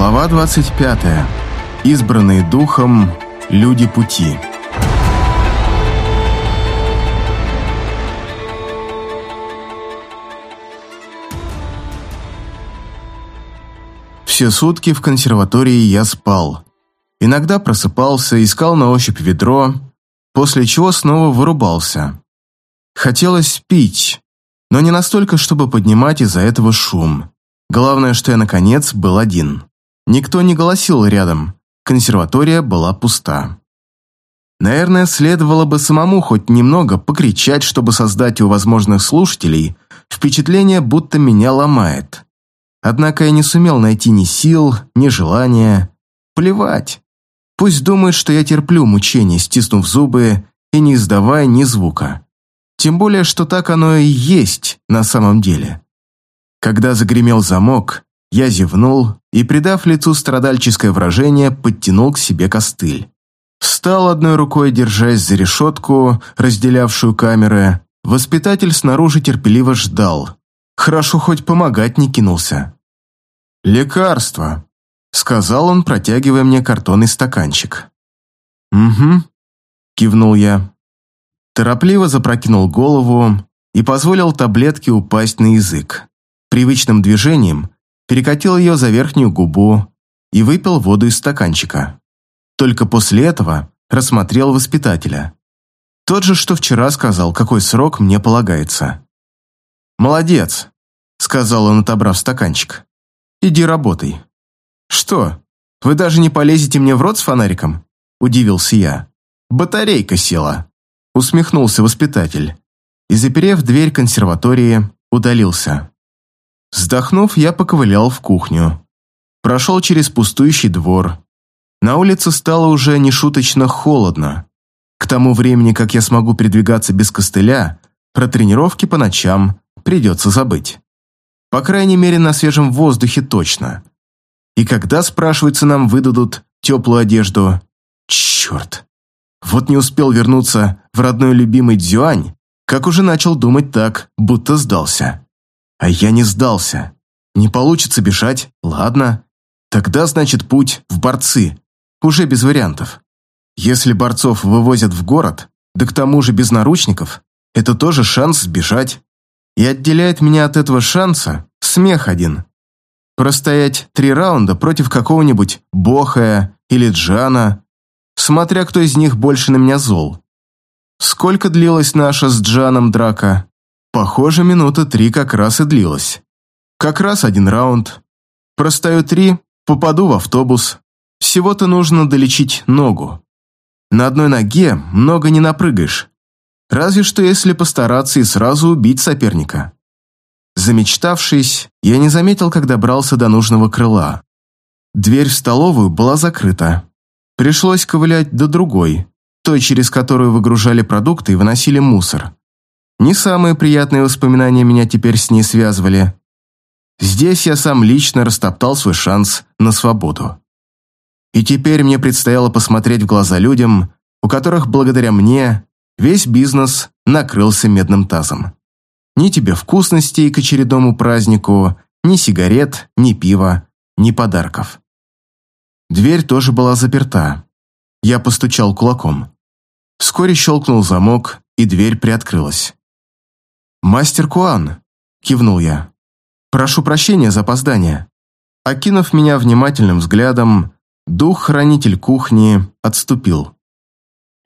Глава 25. Избранные духом люди пути. Все сутки в консерватории я спал. Иногда просыпался, искал на ощупь ведро, после чего снова вырубался. Хотелось пить, но не настолько, чтобы поднимать из-за этого шум. Главное, что я, наконец, был один. Никто не голосил рядом, консерватория была пуста. Наверное, следовало бы самому хоть немного покричать, чтобы создать у возможных слушателей впечатление, будто меня ломает. Однако я не сумел найти ни сил, ни желания. Плевать. Пусть думает, что я терплю мучения, стиснув зубы и не издавая ни звука. Тем более, что так оно и есть на самом деле. Когда загремел замок, я зевнул и, придав лицу страдальческое выражение, подтянул к себе костыль. Встал одной рукой, держась за решетку, разделявшую камеры. Воспитатель снаружи терпеливо ждал. Хорошо хоть помогать не кинулся. «Лекарство», — сказал он, протягивая мне картонный стаканчик. «Угу», — кивнул я. Торопливо запрокинул голову и позволил таблетке упасть на язык. Привычным движением перекатил ее за верхнюю губу и выпил воду из стаканчика. Только после этого рассмотрел воспитателя. Тот же, что вчера сказал, какой срок мне полагается. «Молодец», — сказал он, отобрав стаканчик. «Иди работай». «Что, вы даже не полезете мне в рот с фонариком?» – удивился я. «Батарейка села», – усмехнулся воспитатель. И, заперев дверь консерватории, удалился. Вздохнув, я поковылял в кухню. Прошел через пустующий двор. На улице стало уже нешуточно холодно. К тому времени, как я смогу передвигаться без костыля, про тренировки по ночам придется забыть. По крайней мере, на свежем воздухе точно. И когда, спрашивается, нам выдадут теплую одежду? Черт! Вот не успел вернуться в родной любимый Дзюань, как уже начал думать так, будто сдался. А я не сдался. Не получится бежать, ладно. Тогда, значит, путь в борцы. Уже без вариантов. Если борцов вывозят в город, да к тому же без наручников, это тоже шанс сбежать. И отделяет меня от этого шанса смех один. Простоять три раунда против какого-нибудь Бохая или Джана, смотря кто из них больше на меня зол. Сколько длилась наша с Джаном драка? Похоже, минуты три как раз и длилась. Как раз один раунд. Простою три, попаду в автобус. Всего-то нужно долечить ногу. На одной ноге много не напрыгаешь. Разве что если постараться и сразу убить соперника. Замечтавшись, я не заметил, как добрался до нужного крыла. Дверь в столовую была закрыта. Пришлось ковылять до другой, той, через которую выгружали продукты и выносили мусор. Не самые приятные воспоминания меня теперь с ней связывали. Здесь я сам лично растоптал свой шанс на свободу. И теперь мне предстояло посмотреть в глаза людям, у которых благодаря мне весь бизнес накрылся медным тазом. Ни тебе вкусностей к очередному празднику, ни сигарет, ни пива, ни подарков. Дверь тоже была заперта. Я постучал кулаком. Вскоре щелкнул замок, и дверь приоткрылась. «Мастер Куан», — кивнул я. «Прошу прощения за опоздание». Окинув меня внимательным взглядом, дух-хранитель кухни отступил.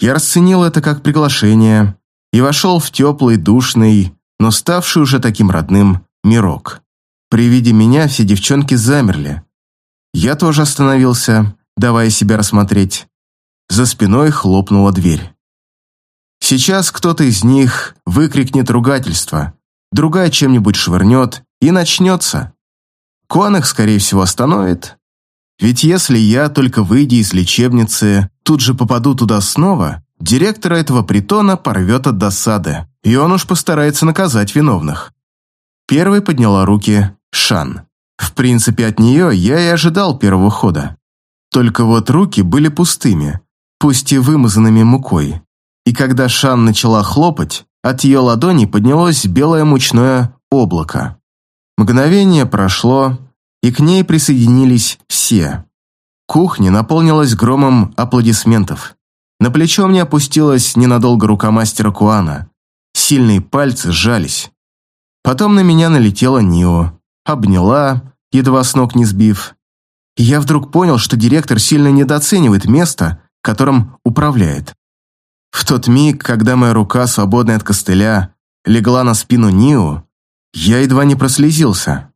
Я расценил это как приглашение и вошел в теплый, душный, но ставший уже таким родным мирок. При виде меня все девчонки замерли. Я тоже остановился, давая себя рассмотреть. За спиной хлопнула дверь. Сейчас кто-то из них выкрикнет ругательство, другая чем-нибудь швырнет, и начнется. Куан их, скорее всего, остановит. Ведь если я, только выйдя из лечебницы, тут же попаду туда снова, директора этого притона порвет от досады, и он уж постарается наказать виновных. Первой подняла руки Шан. В принципе, от нее я и ожидал первого хода. Только вот руки были пустыми, пусть и вымазанными мукой и когда Шан начала хлопать, от ее ладони поднялось белое мучное облако. Мгновение прошло, и к ней присоединились все. Кухня наполнилась громом аплодисментов. На плечо мне опустилась ненадолго рука мастера Куана. Сильные пальцы сжались. Потом на меня налетела Нио, обняла, едва с ног не сбив. И я вдруг понял, что директор сильно недооценивает место, которым управляет. В тот миг, когда моя рука, свободная от костыля, легла на спину Нио, я едва не прослезился.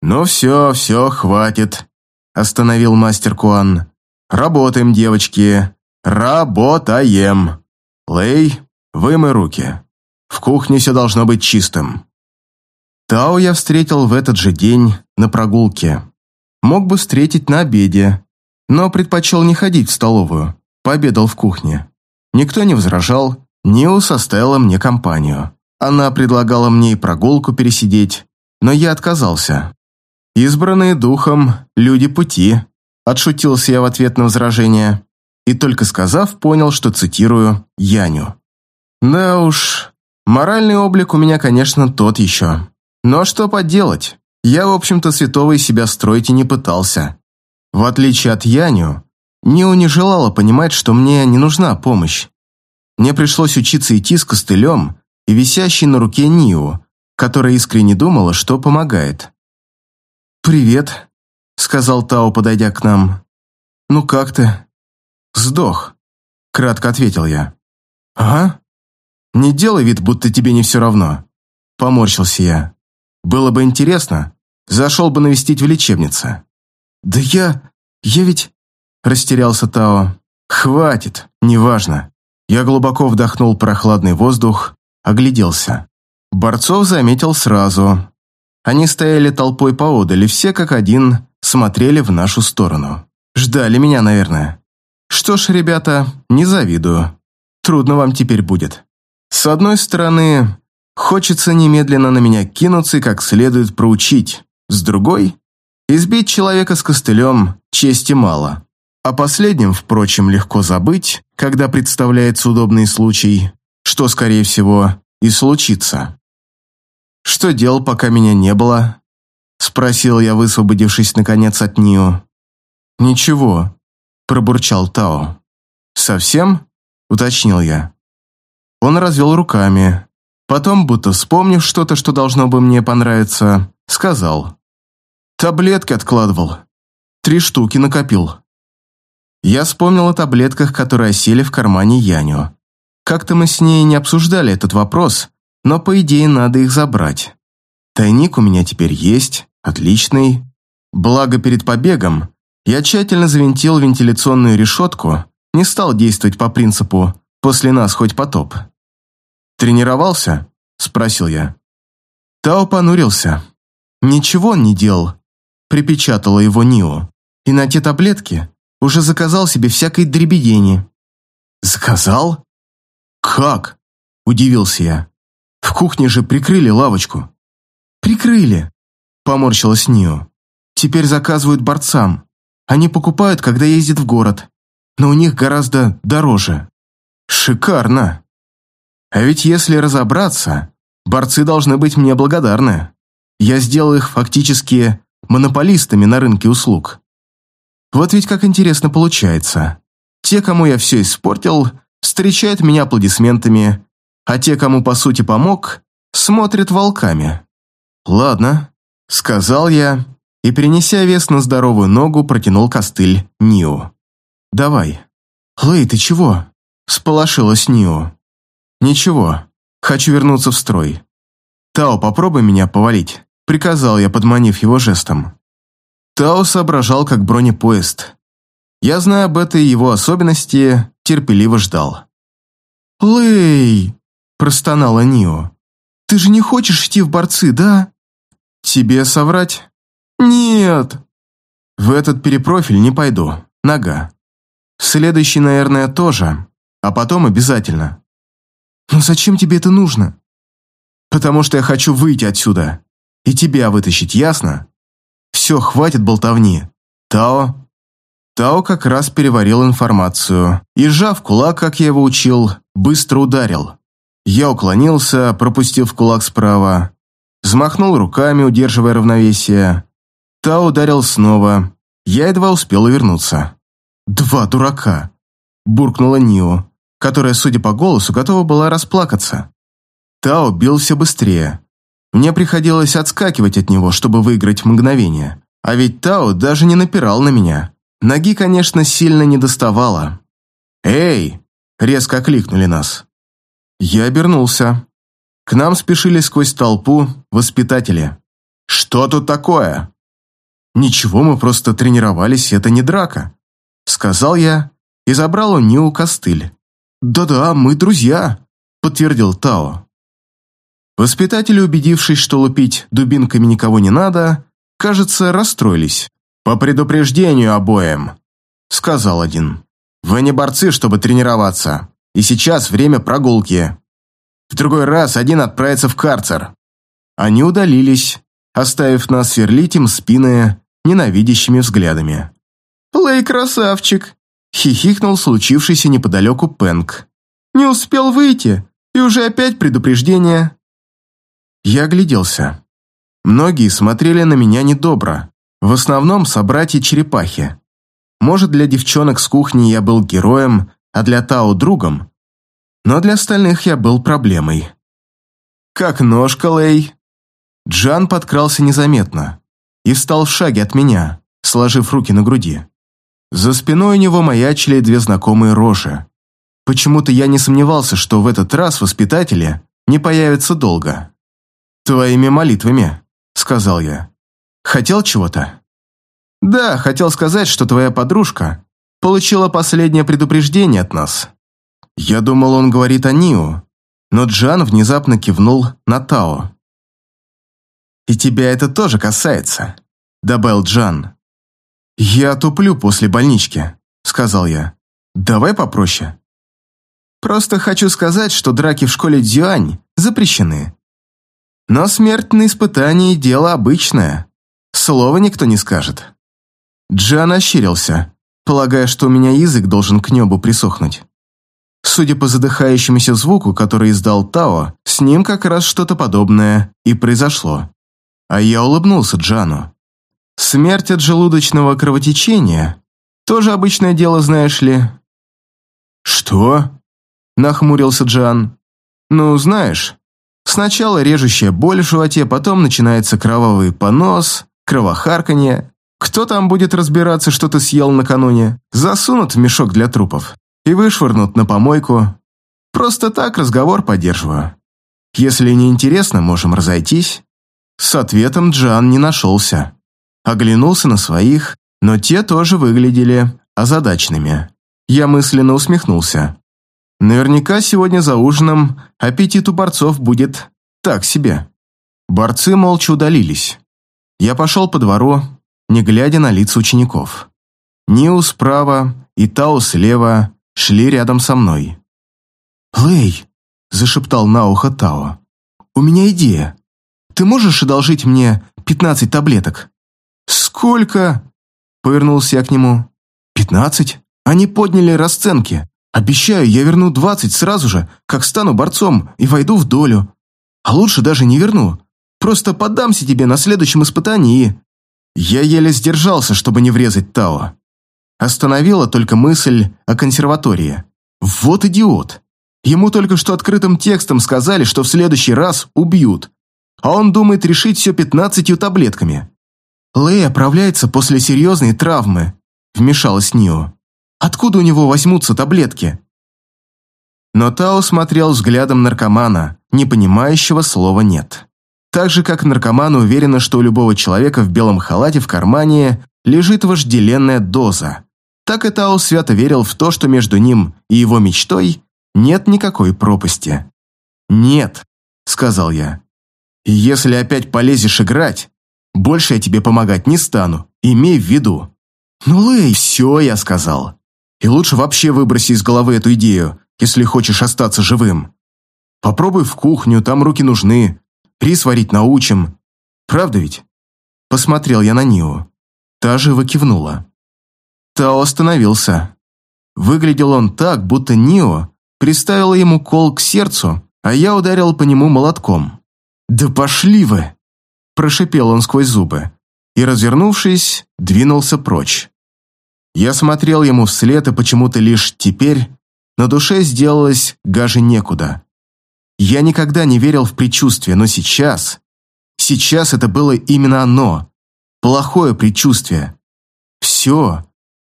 «Ну все, все, хватит», – остановил мастер Куан. «Работаем, девочки, работаем. Лей, вымой руки. В кухне все должно быть чистым». Тао я встретил в этот же день на прогулке. Мог бы встретить на обеде, но предпочел не ходить в столовую, пообедал в кухне. Никто не возражал, Ниу составила мне компанию. Она предлагала мне и прогулку пересидеть, но я отказался. «Избранные духом люди пути», – отшутился я в ответ на возражение, и только сказав, понял, что цитирую Яню. «Да уж, моральный облик у меня, конечно, тот еще». Но что поделать, я, в общем-то, святого из себя строить и не пытался. В отличие от Яню, Нио не желала понимать, что мне не нужна помощь. Мне пришлось учиться идти с костылем и висящей на руке Нио, которая искренне думала, что помогает. «Привет», — сказал Тао, подойдя к нам. «Ну как ты?» «Сдох», — кратко ответил я. «Ага. Не делай вид, будто тебе не все равно», — поморщился я. Было бы интересно, зашел бы навестить в лечебнице. Да я... я ведь... Растерялся Тао. Хватит, неважно. Я глубоко вдохнул прохладный воздух, огляделся. Борцов заметил сразу. Они стояли толпой поодаль, и все как один смотрели в нашу сторону. Ждали меня, наверное. Что ж, ребята, не завидую. Трудно вам теперь будет. С одной стороны, Хочется немедленно на меня кинуться и как следует проучить. С другой, избить человека с костылем чести мало. О последнем, впрочем, легко забыть, когда представляется удобный случай, что, скорее всего, и случится. «Что делал, пока меня не было?» – спросил я, высвободившись, наконец, от Нио. «Ничего», – пробурчал Тао. «Совсем?» – уточнил я. Он развел руками, Потом, будто вспомнив что-то, что должно бы мне понравиться, сказал. «Таблетки откладывал. Три штуки накопил». Я вспомнил о таблетках, которые осели в кармане Яню. Как-то мы с ней не обсуждали этот вопрос, но, по идее, надо их забрать. Тайник у меня теперь есть, отличный. Благо, перед побегом я тщательно завинтил вентиляционную решетку, не стал действовать по принципу «после нас хоть потоп». «Тренировался?» – спросил я. Тао понурился. «Ничего он не делал», – припечатала его Нио. «И на те таблетки уже заказал себе всякой дребедени». «Заказал? Как?» – удивился я. «В кухне же прикрыли лавочку». «Прикрыли», – поморщилась Нио. «Теперь заказывают борцам. Они покупают, когда ездят в город, но у них гораздо дороже». «Шикарно!» А ведь если разобраться, борцы должны быть мне благодарны. Я сделал их фактически монополистами на рынке услуг. Вот ведь как интересно получается. Те, кому я все испортил, встречают меня аплодисментами, а те, кому по сути помог, смотрят волками. «Ладно», — сказал я, и, перенеся вес на здоровую ногу, протянул костыль Нио. «Давай». «Лэй, ты чего?» — сполошилась Нио. «Ничего, хочу вернуться в строй. Тао, попробуй меня повалить», — приказал я, подманив его жестом. Тао соображал, как бронепоезд. Я, зная об этой его особенности, терпеливо ждал. «Лэй!» – простонала Нио. «Ты же не хочешь идти в борцы, да?» «Тебе соврать?» «Нет!» «В этот перепрофиль не пойду. Нога. Следующий, наверное, тоже. А потом обязательно. «Но зачем тебе это нужно?» «Потому что я хочу выйти отсюда. И тебя вытащить, ясно? Все, хватит болтовни. Тао...» Тао как раз переварил информацию и, сжав кулак, как я его учил, быстро ударил. Я уклонился, пропустив кулак справа, взмахнул руками, удерживая равновесие. Та ударил снова. Я едва успел увернуться. «Два дурака!» – буркнула Нио, которая, судя по голосу, готова была расплакаться. Тао бил все быстрее. Мне приходилось отскакивать от него, чтобы выиграть мгновение. А ведь Тао даже не напирал на меня. Ноги, конечно, сильно не доставало. «Эй!» – резко окликнули нас. Я обернулся. К нам спешили сквозь толпу воспитатели. «Что тут такое?» «Ничего, мы просто тренировались, это не драка», — сказал я и забрал у Ниу костыль. «Да-да, мы друзья», — подтвердил Тао. Воспитатели, убедившись, что лупить дубинками никого не надо, кажется, расстроились. «По предупреждению обоим», — сказал один. «Вы не борцы, чтобы тренироваться, и сейчас время прогулки. В другой раз один отправится в карцер». Они удалились, оставив нас сверлить им спины ненавидящими взглядами. «Лэй красавчик!» – хихикнул случившийся неподалеку Пэнк. «Не успел выйти, и уже опять предупреждение». Я огляделся. Многие смотрели на меня недобро, в основном собратья-черепахи. Может, для девчонок с кухни я был героем, а для Тао – другом, но для остальных я был проблемой. «Как ножка, Лэй?» Джан подкрался незаметно и встал в шаге от меня, сложив руки на груди. За спиной у него маячили две знакомые рожи. Почему-то я не сомневался, что в этот раз воспитатели не появятся долго. «Твоими молитвами», — сказал я. «Хотел чего-то?» «Да, хотел сказать, что твоя подружка получила последнее предупреждение от нас». Я думал, он говорит о Нио, но Джан внезапно кивнул на Тао. «И тебя это тоже касается», — добавил Джан. «Я туплю после больнички», — сказал я. «Давай попроще». «Просто хочу сказать, что драки в школе Дзюань запрещены. Но смерть на испытании – дело обычное. Слова никто не скажет». Джан ощерился, полагая, что у меня язык должен к небу присохнуть. Судя по задыхающемуся звуку, который издал Тао, с ним как раз что-то подобное и произошло. А я улыбнулся Джану. Смерть от желудочного кровотечения – тоже обычное дело, знаешь ли. «Что?» – нахмурился Джан. «Ну, знаешь, сначала режущая боль в животе, потом начинается кровавый понос, кровохарканье. Кто там будет разбираться, что ты съел накануне? Засунут в мешок для трупов и вышвырнут на помойку. Просто так разговор поддерживаю. Если не интересно, можем разойтись». С ответом Джан не нашелся. Оглянулся на своих, но те тоже выглядели озадаченными. Я мысленно усмехнулся. Наверняка сегодня за ужином аппетит у борцов будет так себе. Борцы молча удалились. Я пошел по двору, не глядя на лица учеников. Ниу справа и Тао слева шли рядом со мной. «Лэй!» – зашептал на ухо Тао. «У меня идея. Ты можешь одолжить мне пятнадцать таблеток?» «Сколько?» – повернулся я к нему. «Пятнадцать? Они подняли расценки. Обещаю, я верну двадцать сразу же, как стану борцом и войду в долю. А лучше даже не верну. Просто поддамся тебе на следующем испытании и...» Я еле сдержался, чтобы не врезать Тао. Остановила только мысль о консерватории. Вот идиот. Ему только что открытым текстом сказали, что в следующий раз убьют а он думает решить все пятнадцатью таблетками. Лэй оправляется после серьезной травмы, вмешалась Нио. Откуда у него возьмутся таблетки? Но Тао смотрел взглядом наркомана, не понимающего слова «нет». Так же, как наркоман уверена, что у любого человека в белом халате в кармане лежит вожделенная доза. Так и Тао свято верил в то, что между ним и его мечтой нет никакой пропасти. «Нет», — сказал я, если опять полезешь играть, больше я тебе помогать не стану, имей в виду. Ну, Лэй, все, я сказал. И лучше вообще выброси из головы эту идею, если хочешь остаться живым. Попробуй в кухню, там руки нужны. Рис варить научим. Правда ведь? Посмотрел я на Нио. Та живо кивнула. Тао остановился. Выглядел он так, будто Нио приставила ему кол к сердцу, а я ударил по нему молотком. «Да пошли вы!» – прошипел он сквозь зубы. и, развернувшись, двинулся прочь. Я смотрел ему вслед, и почему-то лишь теперь на душе сделалось гаже некуда. Я никогда не верил в предчувствие, но сейчас... Сейчас это было именно оно. Плохое предчувствие. Все.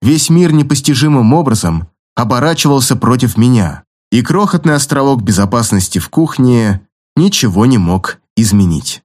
Весь мир непостижимым образом оборачивался против меня, и крохотный островок безопасности в кухне ничего не мог изменить.